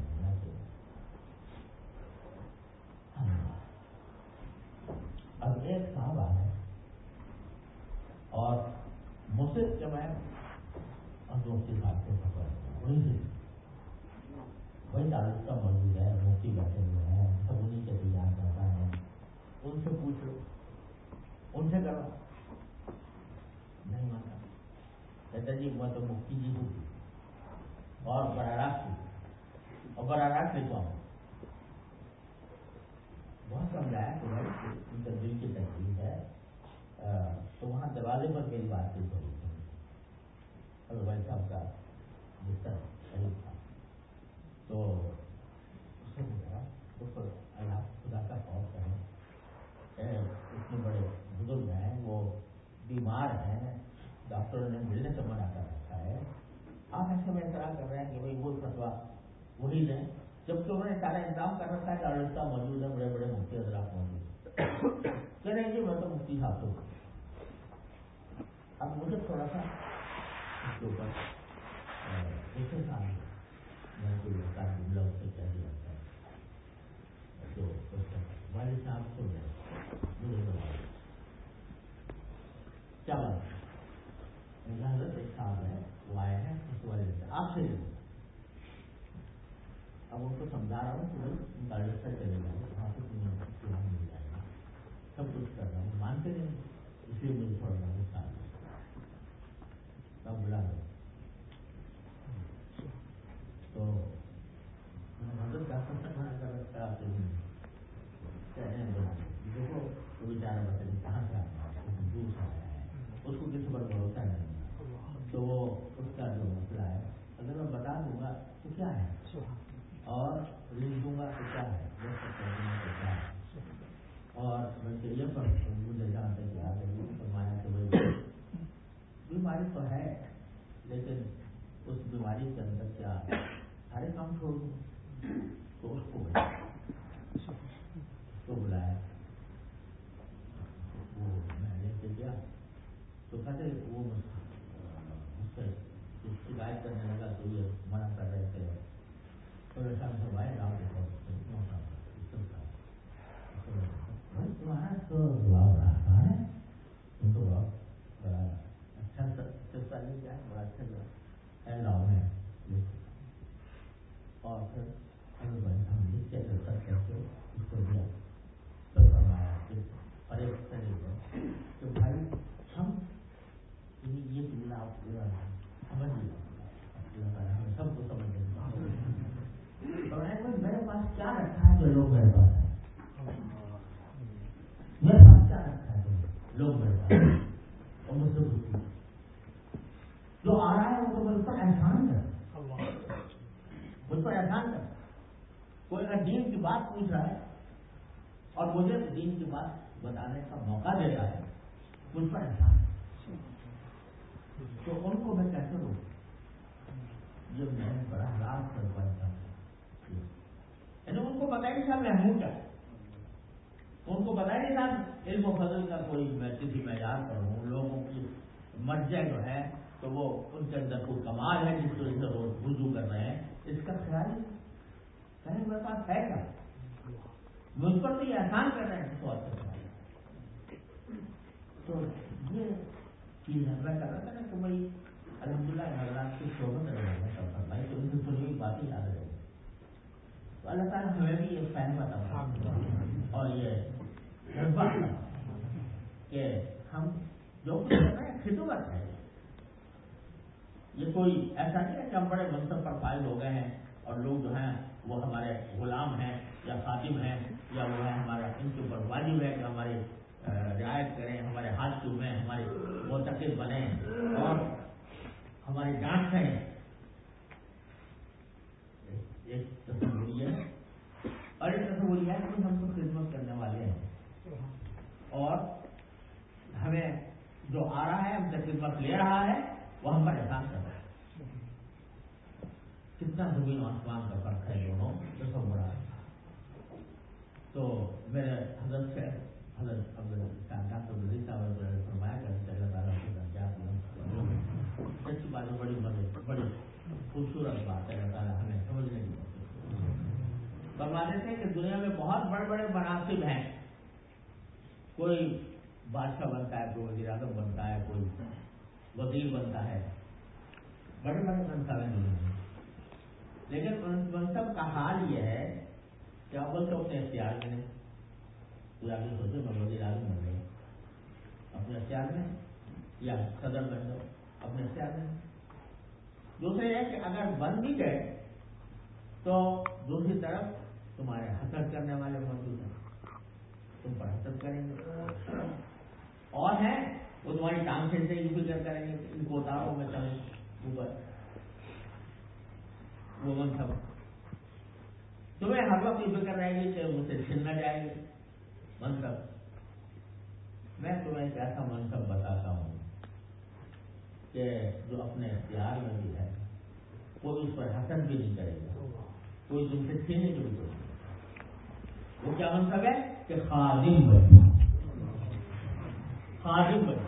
اب ایک صاحب آ ہے اور مجھ سے جب میں دوستی صاحب سے سفر۔ انہیں سے وہی تعلق کا موجود ہے مفتی بیٹھے ہوئے ہیں سب انہیں کے تیار کرتا ہے ان سے پوچھو ان سے کرو نہیں مانتا کہتا جی میں تو مفتی جی ہوں اور براہ راست اور براہ راست لکھوا ہوں بہت سمجھایا کہ بھائی ان کا دل کی تکلیف ہے تو وہاں دروازے پر میری بات چیت ہو رہی تھی اور بھائی صاحب کا بستر صحیح تھا تو اس نے اللہ خدا کا خوف کریں اتنے بڑے بزرگ ہیں وہ بیمار ہیں ڈاکٹر نے ملنے سے منع کر رکھا ہے آپ ایسے میں اعتراض کر رہے ہیں کہ بھائی وہ فتوا وہی لیں جبکہ انہوں نے سارا انتظام کر رکھا ہے کہ موجود ہے بڑے بڑے مفتی حضرات موجود ہیں رہے ہیں جی میں تو مفتی صاحب ہوں اب مجھے تھوڑا سا اس کے اوپر دوسرے سال میں کوئی ہوتا ہے جملہ اس سے کہہ دیا جاتا ہے تو والد صاحب سن رہے مجھے کیا بات حضرت ایک صاحب ہے وہ آئے ہیں اس والے سے آپ سے اب ان کو سمجھا رہا ہوں کہ بھائی چلے گا وہاں سے مل جائے گا سب کچھ کر رہا ہوں مانتے نہیں اس لیے مجھے تھوڑا سا غصہ تب بلا دو تو حضرت کا سب تک کر رکھا آپ دیکھو وہ بیچارہ بچے کہاں سے آتا ہے دور سے آیا ہے اس کو کسی پر بھروسہ نہیں تو وہ اس کا جو مسئلہ ہے اگر میں بتا دوں گا تو کیا ہے اور لکھ دوں گا تو کیا ہے وہ سب کہہ دوں گا تو کیا ہے اور بلکہ یہ پر مجھے جانتے کہ آگے فرمایا کہ بھائی بیماری تو ہے لیکن اس بیماری کے اندر کیا سارے کام چھوڑ دوں تو اس کو تو بلایا وہ میں لے کے گیا تو کہتے وہ اس سے شکایت کرنے لگا تو یہ منع کر رہے تھے پریشان سے بھائی رام کے تمہارا تو جواب رہا ہے تم تو بڑا اچھا سستا لے کے بڑا اچھا جو ہے لاؤ میں اور پھر ہم لکھ کے سب کیسے اس کو دیا تو فرمایا کہ پریش طریقے کہ بھائی ہم یہ جملہ آپ سمجھ لیا ہمیں سب کو سمجھ میرے پاس کیا رکھا ہے جو لوگ میرے پاس ہے میرے پاس کیا رکھا ہے لوگ میرے پاس اور مجھ سے پوچھیں جو آ رہا ہے وہ تو مجھ پر احسان کر مجھ پر احسان کر کوئی اگر پوچھ رہا ہے اور مجھے دین کی بات بتانے کا موقع دے رہا ہے۔ مجھ پر احسان تو ان کو میں کیسے روک یہ میں بڑا لابھ کر پاتا یعنی ان کو بتایا نہیں میں ہوں کیا۔ ان کو بتایا نہیں تھا علم و فضل کا کوئی میں کسی معیار پر ہوں۔ لوگوں کی مرجع جو ہے تو وہ ان کے اندر کوئی کمال ہے جس کو وہ رجوع کر رہے ہیں۔ اس کا خیال کہیں میرے پاس ہے کیا؟ مجھ پر تو یہ احسان کر رہے ہیں سوال تو یہ چیز ہے میں کر رہا تھا نا کہ بھائی الحمد للہ حضرات کی شعبت رہے ہیں بھائی، تو ان کی سنی ہوئی باتیں یاد رہے۔ تو اللہ تعالیٰ ہمیں بھی یہ فین بتا اور یہ جذبہ کہ ہم جو کچھ کر رہے ہیں خدمت ہے یہ کوئی ایسا نہیں ہے کہ ہم بڑے منصب پر فائل ہو گئے ہیں اور لوگ جو ہیں وہ ہمارے غلام ہیں یا خاتم ہیں۔ یا وہ ہے ہمارا ان کے اوپر واجب ہے کہ ہمارے رعایت کریں، ہمارے ہاتھ چومیں ہمارے موتقل بنے اور ہماری ڈانٹ کریں ایک تصوری ہے۔ اور ایک تصوری ہے کہ ہم کو خدمت کرنے والے ہیں۔ اور ہمیں جو آ رہا ہے، ہم سے خدمت لے رہا ہے، وہ ہم پر احسان کر رہا ہے۔ کتنا زمین و آسمان کا فرق ہے دونوں جو سب ہے۔ تو میرے حضرت سے حضرت ڈاکٹر صاحب نے فرمایا کہ اللہ تعالیٰ کے درجات سچی بات بڑی مدد بڑی خوبصورت بات ہے، اللہ تعالیٰ ہمیں سمجھنے کی فرماتے تھے کہ دنیا میں بہت بڑے بڑے مناسب ہیں۔ کوئی بادشاہ بنتا ہے، کوئی وزیر اعظم بنتا ہے، کوئی وزیر بنتا ہے۔ بڑے بڑے منصب ہیں۔ دنیا میں لیکن منصب کا حال یہ ہے کہ اول تو اپنے اختیار میں نہیں کوئی آگے سوچے میں بن گئے اپنے اختیار میں یا صدر بن جاؤ اپنے اختیار میں۔ دوسرے یہ کہ اگر بن بھی گئے تو دوسری طرف تمہارے حسد کرنے والے موجود ہیں۔ تم پر حسد کریں گے۔ اور ہیں، وہ تمہاری ٹانگ سے یہ فکر کریں گے ان کو اتارو میں چلیں اوپر۔ وہ منصب۔ تمہیں ہر وقت یہ فکر رہے گی کہ مجھ سے چھن نہ جائے۔ گی منصب۔ میں تمہیں ایک ایسا منصب بتاتا ہوں کہ جو اپنے اختیار میں بھی ہے کوئی اس پر حسن بھی نہیں کرے گا۔ کوئی تم سے چھینے کی بھی کوشش وہ کیا منصب ہے؟ کہ خادم بنے۔ خادم بنے۔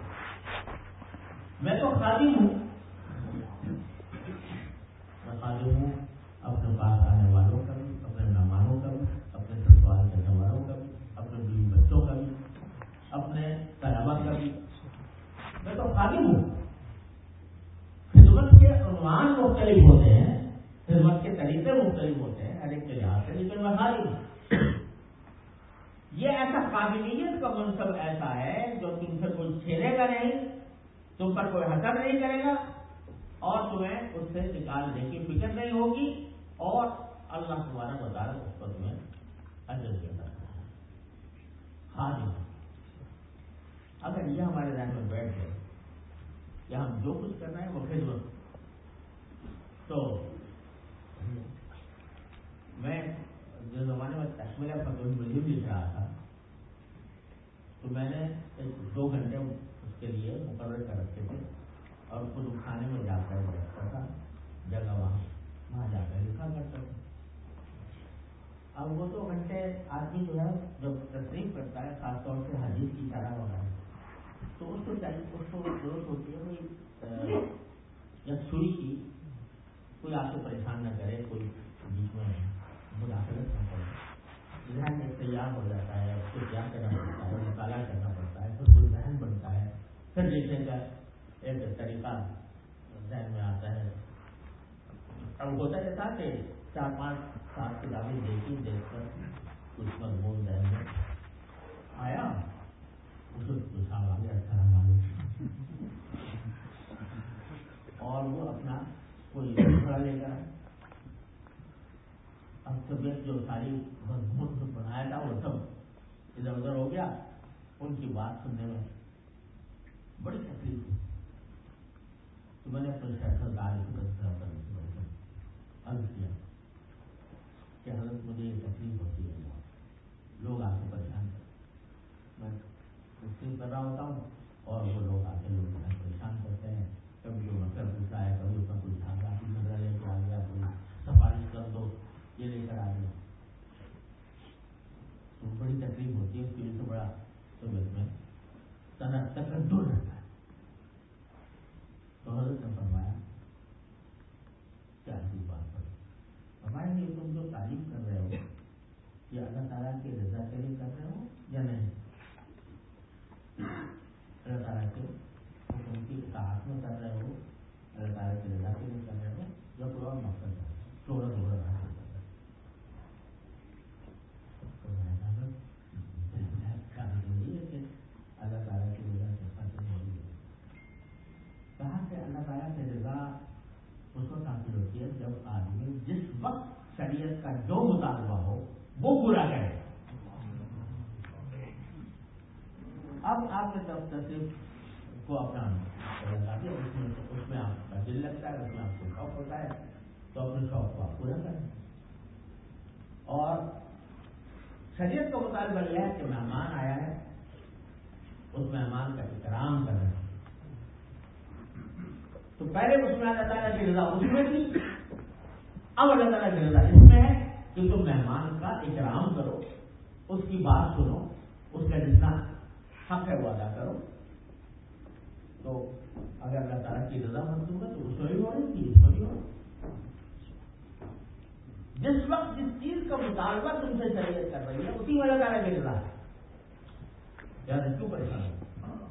میں تو خادم ہوں۔ میں خادم ہوں، اپنے پاس آنے والوں کا بھی اپنے مہمانوں کا بھی اپنے سسرال کرنے والوں کا بھی اپنے بیوی بچوں کا بھی اپنے طلبا کا بھی میں تو خادم ہوں خدمت کے عنوان مختلف ہوتے ہیں خدمت کے طریقے مختلف ہوتے ہیں ہر لیکن میں ہوں یہ ایسا قابلیت کا منصب ایسا ہے جو تم سے کوئی چھیڑے گا نہیں، تم پر کوئی حسر نہیں کرے گا اور تمہیں اس سے نکالنے کی فکر نہیں ہوگی اور اللہ تمہارا بتا رہا اس پر تمہیں اجر دیتا خادم اگر یہ ہمارے ذہن میں بیٹھ گئے کہ ہم جو کچھ کر رہے ہیں وہ خدمت۔ تو میں جو زمانے میں تشمیل فتح ملزم لکھ رہا تھا، تو میں نے ایک دو گھنٹے اس کے لیے مقرر کر رکھے تھے اور خود کھانے میں جا کر رکھتا تھا، جگہ وہاں وہاں جا کر لکھا کرتا تھا اب وہ دو گھنٹے آدمی جو ہے، جب تصریف کرتا ہے، خاص طور سے حدیث کی طرح وغیرہ، تو اس کو چاہیے، اس کو ضرورت ہوتی ہے، کوئی یکسوئی کی کوئی آپ کو پریشان نہ کرے، کوئی بیچ میں مداخلت نہ کرے ذہن میں تیار ہو جاتا ہے، اس کو کیا کرنا پڑتا ہے مطالعہ کرنا پڑتا ہے پھر کوئی ذہن بنتا ہے۔ پھر لکھنے کا ایک طریقہ ذہن میں آتا ہے۔ اب ہوتا یہ تھا کہ چار پانچ سات کتابیں دیکھی، دیکھ کر کچھ مضمون ذہن میں آیا اس کو پوچھا آگے السلام علیکم اور وہ اپنا کوئی دوسرا لے کر طبیعت جو ساری مضمون بنایا تھا وہ سب ادھر ادھر ہو گیا، ان کی بات سننے میں بڑی تکلیف ہوئی۔ تو میں نے اپنے سرکار کی مطلب عرض کیا کہ حضرت مجھے یہ تکلیف ہوتی ہے۔ لوگ آ کے پریشان کرتے میں کر رہا ہوتا ہوں اور وہ لوگ آ کے لوگ پریشان کرتے ہیں کبھی کوئی مطلب پوچھا ہے کبھی اس کا کوئی جھاگا کی نظر لے کے آ گیا کوئی سفارش کر دو یہ لے کر آ گیا تو بڑی تکلیف ہے اس کے لیے تو بڑا طبیعت میں صنعت تک دور رہتا ہے۔ تو حضرت نے فرمایا کیا کی بات پر فرمایا کہ تم جو تعلیم کر رہے ہو، یہ اللہ تعالیٰ کی رضا کے لیے کر رہے ہو یا نہیں اللہ تعالیٰ کے حکم کی اطاعت میں کر رہے ہو اللہ تعالیٰ کی رضا کے لیے کر رہے ہو یا کوئی اور مقصد ہے تھوڑا تھوڑا حاصل کر رہے اللہ تعالیٰ کی رضا سے حاصل ہوئی ہے کہا کہ اللہ تعالیٰ کی رضا اس وقت حاصل ہوتی ہے جب آدمی جس وقت شریعت کا جو مطالبہ ہو، وہ پورا کرے اب آپ کے طرف تصریف کو اپنا اس میں اس میں آپ کا دل لگتا ہے، اس میں آپ کو شوق ہوتا ہے، تو اپنے شوق کو آپ پورا کریں۔ اور شریعت کا مطالبہ یہ ہے کہ مہمان آیا ہے، اس مہمان کا احترام کرنا تو پہلے اس میں اللہ تعالیٰ کی رضا اس میں تھی۔ اب اللہ تعالیٰ کی رضا اس میں ہے کہ تم مہمان کا احترام کرو، اس کی بات سنو، اس کا جتنا حق ہے وہ ادا کرو۔ تو اگر اللہ تعالیٰ کی رضا منسوخ ہے تو اس میں بھی ہو رہی تھی اس میں بھی ہو جس وقت جس چیز کا مطالبہ تم سے شریعت کر رہی ہے، اسی میں اللہ تعالیٰ کی رضا ہے۔ یار کیوں پریشان ہو؟ ہاں۔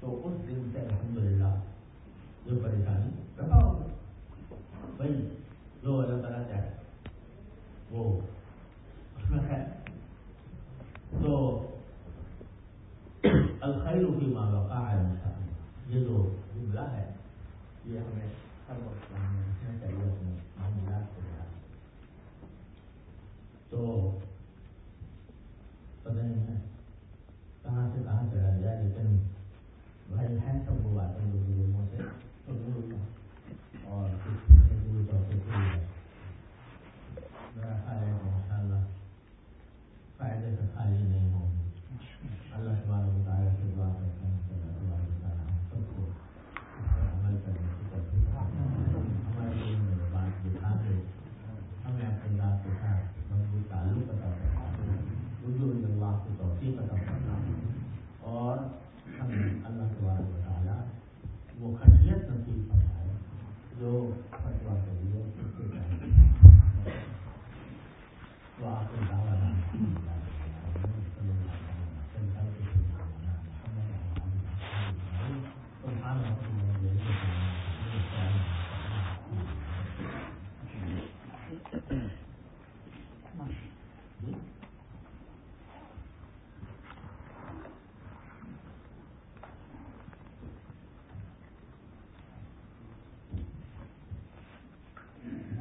تو اس دن سے الحمد للہ جو پریشانی رکھا ہوگا بھائی جو اللہ تعالیٰ چاہے وہ۔ اس میں ہے تو الخیر کی ماں کا ہے یہ جو جملہ ہے، یہ ہمیں